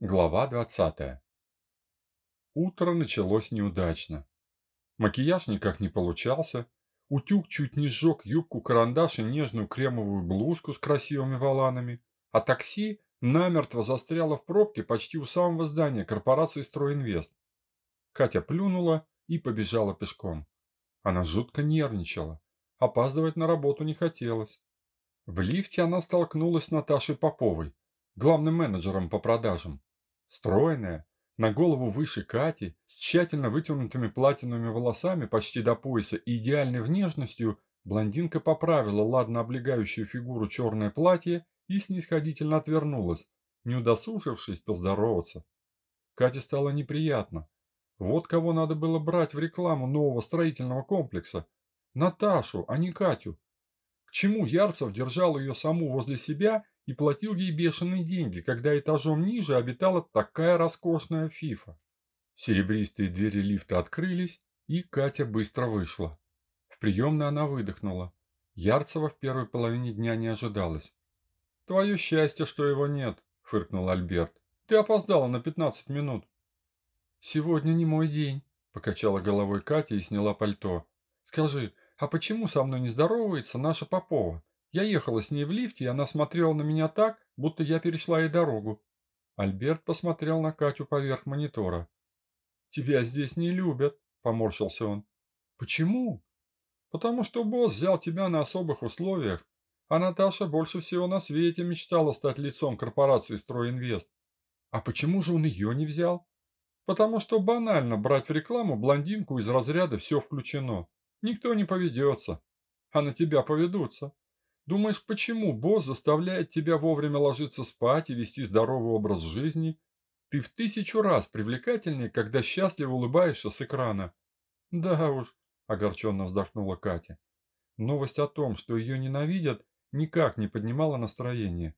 Глава 20. Утро началось неудачно. Макияж никак не получался, утюг чуть не сжег юбку-карандаш и нежную кремовую блузку с красивыми воланами, а такси намертво застряло в пробке почти у самого здания корпорации «Стройинвест». Катя плюнула и побежала пешком. Она жутко нервничала, опаздывать на работу не хотелось. В лифте она столкнулась с Наташей Поповой, главным менеджером по продажам. Стройная, на голову выше Кати, с тщательно вытянутыми платиновыми волосами почти до пояса и идеальной внешностью, блондинка поправила ладно облегающую фигуру черное платье и снисходительно отвернулась, не удосужившись поздороваться. Кате стало неприятно. Вот кого надо было брать в рекламу нового строительного комплекса. Наташу, а не Катю. К чему Ярцев держал ее саму возле себя и платил ей бешеные деньги, когда этажом ниже обитала такая роскошная фифа. Серебристые двери лифта открылись, и Катя быстро вышла. В приемной она выдохнула. Ярцева в первой половине дня не ожидалось. «Твое счастье, что его нет», — фыркнул Альберт. «Ты опоздала на пятнадцать минут». «Сегодня не мой день», — покачала головой Катя и сняла пальто. «Скажи, а почему со мной не здоровается наша Попова? Я ехала с ней в лифте, и она смотрела на меня так, будто я перешла ей дорогу. Альберт посмотрел на Катю поверх монитора. «Тебя здесь не любят», – поморщился он. «Почему?» «Потому что босс взял тебя на особых условиях, а Наташа больше всего на свете мечтала стать лицом корпорации «Стройинвест». А почему же он ее не взял? Потому что банально брать в рекламу блондинку из разряда «все включено». Никто не поведется, а на тебя поведутся. Думаешь, почему босс заставляет тебя вовремя ложиться спать и вести здоровый образ жизни? Ты в тысячу раз привлекательнее, когда счастливо улыбаешься с экрана. Да уж, огорченно вздохнула Катя. Новость о том, что ее ненавидят, никак не поднимала настроение.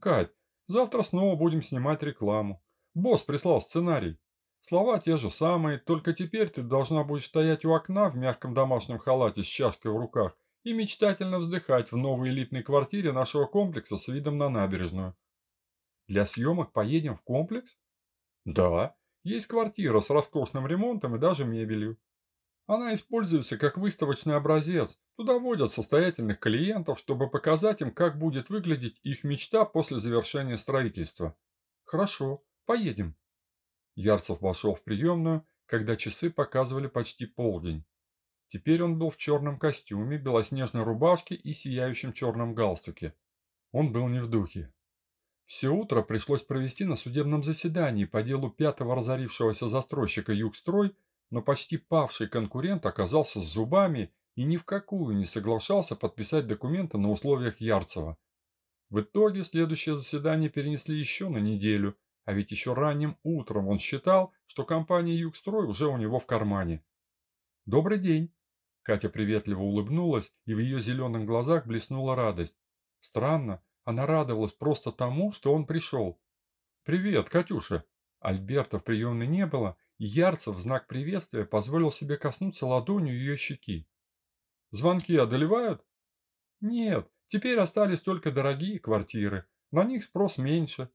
Кать, завтра снова будем снимать рекламу. Босс прислал сценарий. Слова те же самые, только теперь ты должна будешь стоять у окна в мягком домашнем халате с чашкой в руках и мечтательно вздыхать в новой элитной квартире нашего комплекса с видом на набережную. Для съемок поедем в комплекс? Да, есть квартира с роскошным ремонтом и даже мебелью. Она используется как выставочный образец. Туда водят состоятельных клиентов, чтобы показать им, как будет выглядеть их мечта после завершения строительства. Хорошо, поедем. Ярцев вошел в приемную, когда часы показывали почти полдень. Теперь он был в черном костюме, белоснежной рубашке и сияющем черном галстуке. Он был не в духе. Все утро пришлось провести на судебном заседании по делу пятого разорившегося застройщика «Югстрой», но почти павший конкурент оказался с зубами и ни в какую не соглашался подписать документы на условиях Ярцева. В итоге следующее заседание перенесли еще на неделю, а ведь еще ранним утром он считал, что компания «Югстрой» уже у него в кармане. «Добрый день!» Катя приветливо улыбнулась, и в ее зеленых глазах блеснула радость. Странно, она радовалась просто тому, что он пришел. «Привет, Катюша!» Альберта в приемной не было, и Ярцев в знак приветствия позволил себе коснуться ладонью ее щеки. «Звонки одолевают?» «Нет, теперь остались только дорогие квартиры. На них спрос меньше.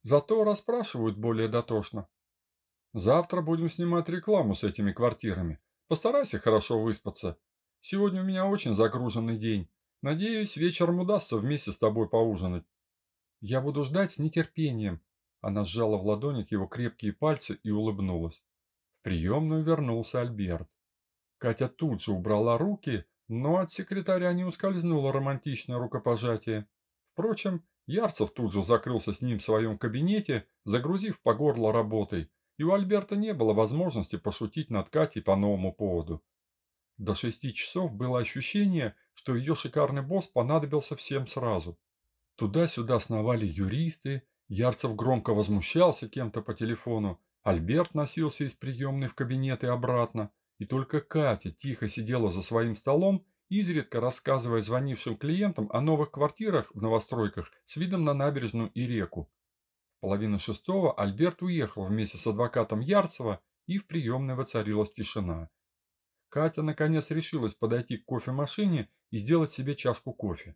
Зато расспрашивают более дотошно. Завтра будем снимать рекламу с этими квартирами. Постарайся хорошо выспаться. Сегодня у меня очень загруженный день. Надеюсь, вечером удастся вместе с тобой поужинать. Я буду ждать с нетерпением. Она сжала в ладонях его крепкие пальцы и улыбнулась. В приемную вернулся Альберт. Катя тут же убрала руки, но от секретаря не ускользнуло романтичное рукопожатие. Впрочем, Ярцев тут же закрылся с ним в своем кабинете, загрузив по горло работой, и у Альберта не было возможности пошутить над Катей по новому поводу. До шести часов было ощущение, что ее шикарный босс понадобился всем сразу. Туда-сюда сновали юристы, Ярцев громко возмущался кем-то по телефону, Альберт носился из приемной в кабинет и обратно, и только Катя тихо сидела за своим столом, изредка рассказывая звонившим клиентам о новых квартирах в новостройках с видом на набережную и реку. Половина шестого Альберт уехал вместе с адвокатом Ярцева, и в приемной воцарилась тишина. Катя наконец решилась подойти к кофемашине и сделать себе чашку кофе.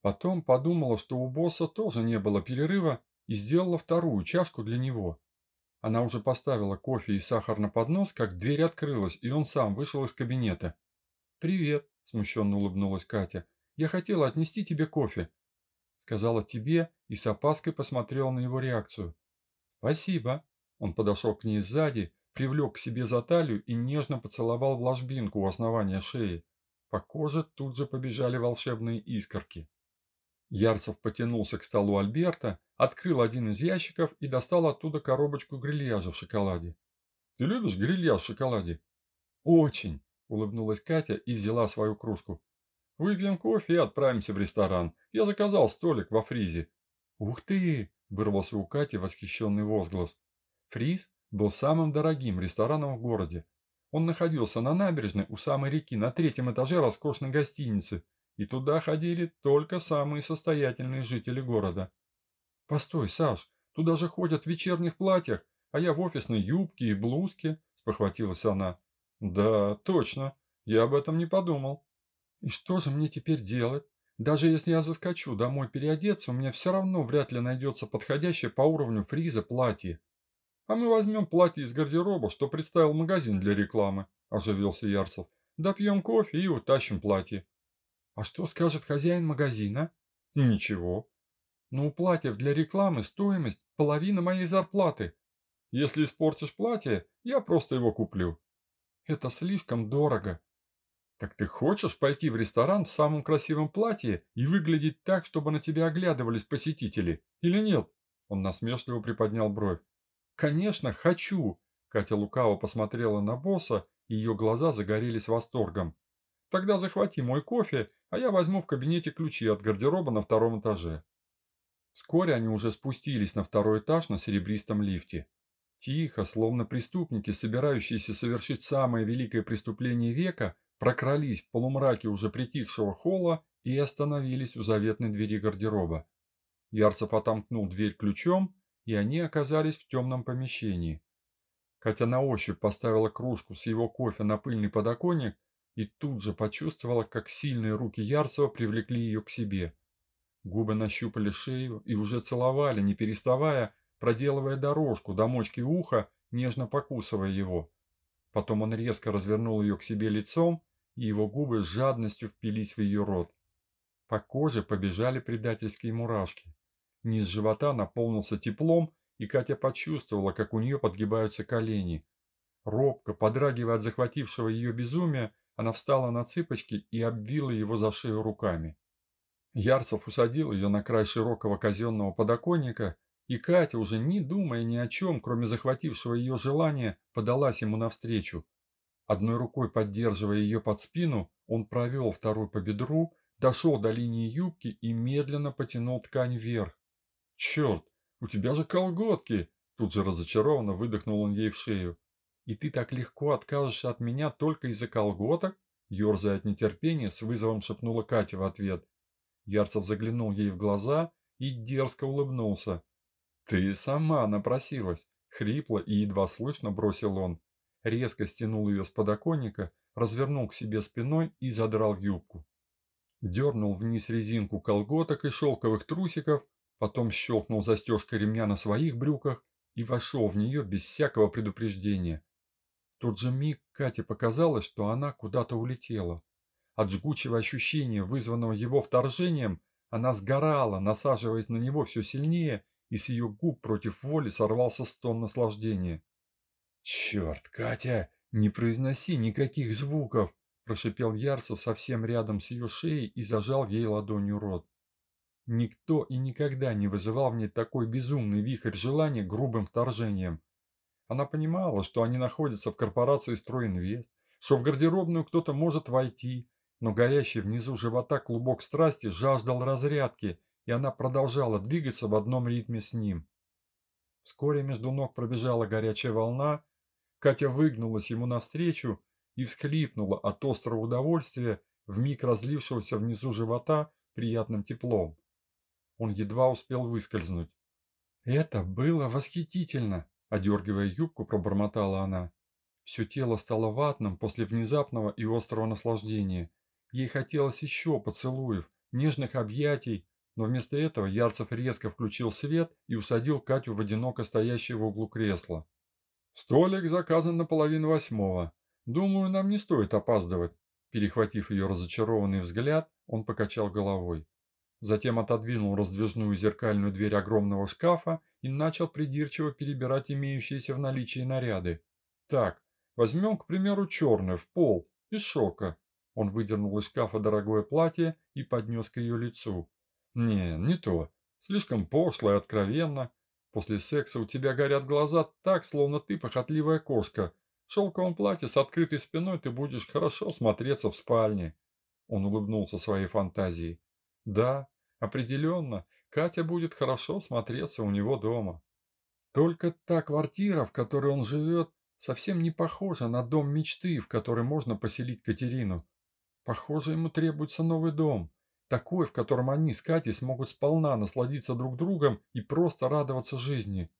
Потом подумала, что у босса тоже не было перерыва, и сделала вторую чашку для него. Она уже поставила кофе и сахар на поднос, как дверь открылась, и он сам вышел из кабинета. «Привет», – смущенно улыбнулась Катя. «Я хотела отнести тебе кофе». Сказала тебе и с опаской посмотрела на его реакцию. «Спасибо». Он подошел к ней сзади, привлек к себе за талию и нежно поцеловал в ложбинку у основания шеи. По коже тут же побежали волшебные искорки. Ярцев потянулся к столу Альберта, открыл один из ящиков и достал оттуда коробочку грильяжа в шоколаде. «Ты любишь грильяж в шоколаде?» «Очень!» – улыбнулась Катя и взяла свою кружку. «Выпьем кофе и отправимся в ресторан. Я заказал столик во фризе». «Ух ты!» – вырвался у Кати восхищенный возглас. Фриз был самым дорогим рестораном в городе. Он находился на набережной у самой реки на третьем этаже роскошной гостиницы, и туда ходили только самые состоятельные жители города. «Постой, Саш, туда же ходят в вечерних платьях, а я в офисной юбке и блузке», – спохватилась она. «Да, точно, я об этом не подумал». «И что же мне теперь делать? Даже если я заскочу домой переодеться, у меня все равно вряд ли найдется подходящее по уровню фриза платье». «А мы возьмем платье из гардероба, что представил магазин для рекламы», – оживился Ярцев. «Допьем кофе и утащим платье». «А что скажет хозяин магазина?» «Ничего». «Но у платьев для рекламы стоимость – половина моей зарплаты. Если испортишь платье, я просто его куплю». «Это слишком дорого». «Так ты хочешь пойти в ресторан в самом красивом платье и выглядеть так, чтобы на тебя оглядывались посетители, или нет?» Он насмешливо приподнял бровь. «Конечно, хочу!» Катя лукаво посмотрела на босса, и ее глаза загорелись восторгом. «Тогда захвати мой кофе, а я возьму в кабинете ключи от гардероба на втором этаже». Вскоре они уже спустились на второй этаж на серебристом лифте. Тихо, словно преступники, собирающиеся совершить самое великое преступление века, прокрались в полумраке уже притихшего холла и остановились у заветной двери гардероба. Ярцев отомкнул дверь ключом, и они оказались в темном помещении. Катя на ощупь поставила кружку с его кофе на пыльный подоконник и тут же почувствовала, как сильные руки Ярцева привлекли ее к себе. Губы нащупали шею и уже целовали, не переставая, проделывая дорожку до мочки уха, нежно покусывая его. Потом он резко развернул ее к себе лицом, и его губы с жадностью впились в ее рот. По коже побежали предательские мурашки. Низ живота наполнился теплом, и Катя почувствовала, как у нее подгибаются колени. Робко, подрагивая от захватившего ее безумия, она встала на цыпочки и обвила его за шею руками. Ярцев усадил ее на край широкого казенного подоконника, и Катя, уже не думая ни о чем, кроме захватившего ее желания, подалась ему навстречу. Одной рукой поддерживая ее под спину, он провел второй по бедру, дошел до линии юбки и медленно потянул ткань вверх. «Черт, у тебя же колготки!» Тут же разочарованно выдохнул он ей в шею. «И ты так легко откажешься от меня только из-за колготок?» Ёрзая от нетерпения, с вызовом шепнула Катя в ответ. Ярцев заглянул ей в глаза и дерзко улыбнулся. «Ты сама напросилась!» Хрипло и едва слышно бросил он. Резко стянул ее с подоконника, развернул к себе спиной и задрал юбку. Дернул вниз резинку колготок и шелковых трусиков, потом щелкнул застежкой ремня на своих брюках и вошел в нее без всякого предупреждения. В тот же миг Кате показалось, что она куда-то улетела. От жгучего ощущения, вызванного его вторжением, она сгорала, насаживаясь на него все сильнее, и с ее губ против воли сорвался стон наслаждения. «Черт, Катя, не произноси никаких звуков!» – прошипел Ярцев совсем рядом с ее шеей и зажал ей ладонью рот. Никто и никогда не вызывал в ней такой безумный вихрь желания грубым вторжением. Она понимала, что они находятся в корпорации «Стройинвест», что в гардеробную кто-то может войти, но горящий внизу живота клубок страсти жаждал разрядки, и она продолжала двигаться в одном ритме с ним. Вскоре между ног пробежала горячая волна, Катя выгнулась ему навстречу и всхлипнула от острого удовольствия, вмиг разлившегося внизу живота приятным теплом. Он едва успел выскользнуть. «Это было восхитительно!» – одергивая юбку, пробормотала она. Все тело стало ватным после внезапного и острого наслаждения. Ей хотелось еще поцелуев, нежных объятий, но вместо этого Ярцев резко включил свет и усадил Катю в одиноко стоящее в углу кресло. «Столик заказан на половину восьмого. Думаю, нам не стоит опаздывать». Перехватив ее разочарованный взгляд, он покачал головой. Затем отодвинул раздвижную зеркальную дверь огромного шкафа и начал придирчиво перебирать имеющиеся в наличии наряды. «Так, возьмем, к примеру, черное, в пол, из шелка». Он выдернул из шкафа дорогое платье и поднес к ее лицу. «Не, не то. Слишком пошло и откровенно. После секса у тебя горят глаза так, словно ты похотливая кошка. В шелковом платье с открытой спиной ты будешь хорошо смотреться в спальне». Он улыбнулся своей фантазией. «Да, определенно, Катя будет хорошо смотреться у него дома. Только та квартира, в которой он живет, совсем не похожа на дом мечты, в который можно поселить Катерину. Похоже, ему требуется новый дом. Такой, в котором они с Катей смогут сполна насладиться друг другом и просто радоваться жизни.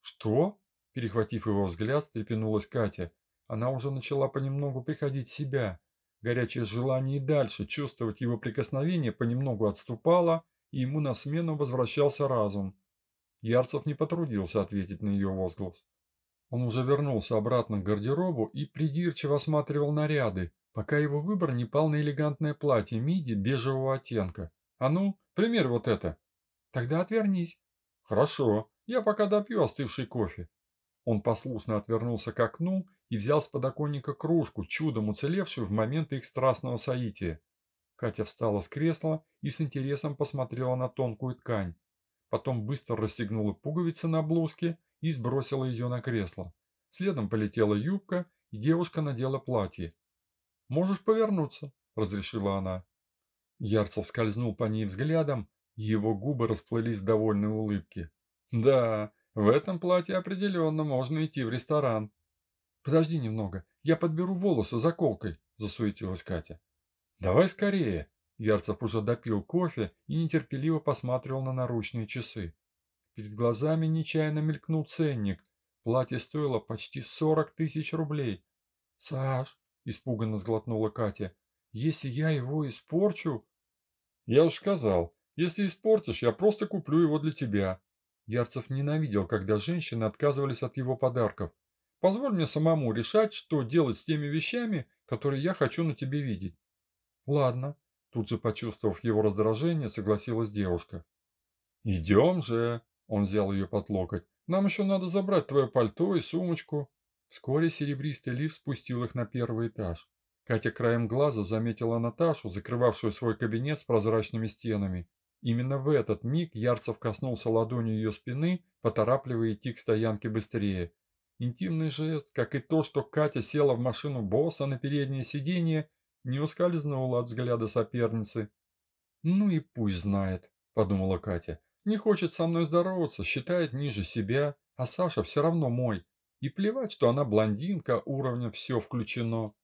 «Что?» – перехватив его взгляд, стрепенулась Катя. Она уже начала понемногу приходить в себя. Горячее желание и дальше чувствовать его прикосновение понемногу отступало, и ему на смену возвращался разум. Ярцев не потрудился ответить на ее возглас. Он уже вернулся обратно к гардеробу и придирчиво осматривал наряды, пока его выбор не пал на элегантное платье миди бежевого оттенка. «А ну, пример вот это!» «Тогда отвернись». «Хорошо, я пока допью остывший кофе». Он послушно отвернулся к окну и взял с подоконника кружку, чудом уцелевшую в момент их страстного соития. Катя встала с кресла и с интересом посмотрела на тонкую ткань. Потом быстро расстегнула пуговицы на блузке и сбросила ее на кресло. Следом полетела юбка, и девушка надела платье. «Можешь повернуться», – разрешила она. Ярцев скользнул по ней взглядом, его губы расплылись в довольной улыбке. «Да, в этом платье определенно можно идти в ресторан». «Подожди немного, я подберу волосы заколкой», – засуетилась Катя. «Давай скорее!» Ярцев уже допил кофе и нетерпеливо посматривал на наручные часы. Перед глазами нечаянно мелькнул ценник. Платье стоило почти сорок тысяч рублей. «Саш, – испуганно сглотнула Катя. «Если я его испорчу...» «Я уж сказал, если испортишь, я просто куплю его для тебя». Ярцев ненавидел, когда женщины отказывались от его подарков. «Позволь мне самому решать, что делать с теми вещами, которые я хочу на тебе видеть». «Ладно», – тут же почувствовав его раздражение, согласилась девушка. «Идем же», – он взял ее под локоть. «Нам еще надо забрать твое пальто и сумочку». Вскоре серебристый лифт спустил их на первый этаж. Катя краем глаза заметила Наташу, закрывавшую свой кабинет с прозрачными стенами. Именно в этот миг Ярцев коснулся ладонью ее спины, поторапливая идти к стоянке быстрее. Интимный жест, как и то, что Катя села в машину босса на переднее сиденье, не ускользнуло от взгляда соперницы. «Ну и пусть знает», – подумала Катя. «Не хочет со мной здороваться, считает ниже себя, а Саша все равно мой. И плевать, что она блондинка, уровня все включено.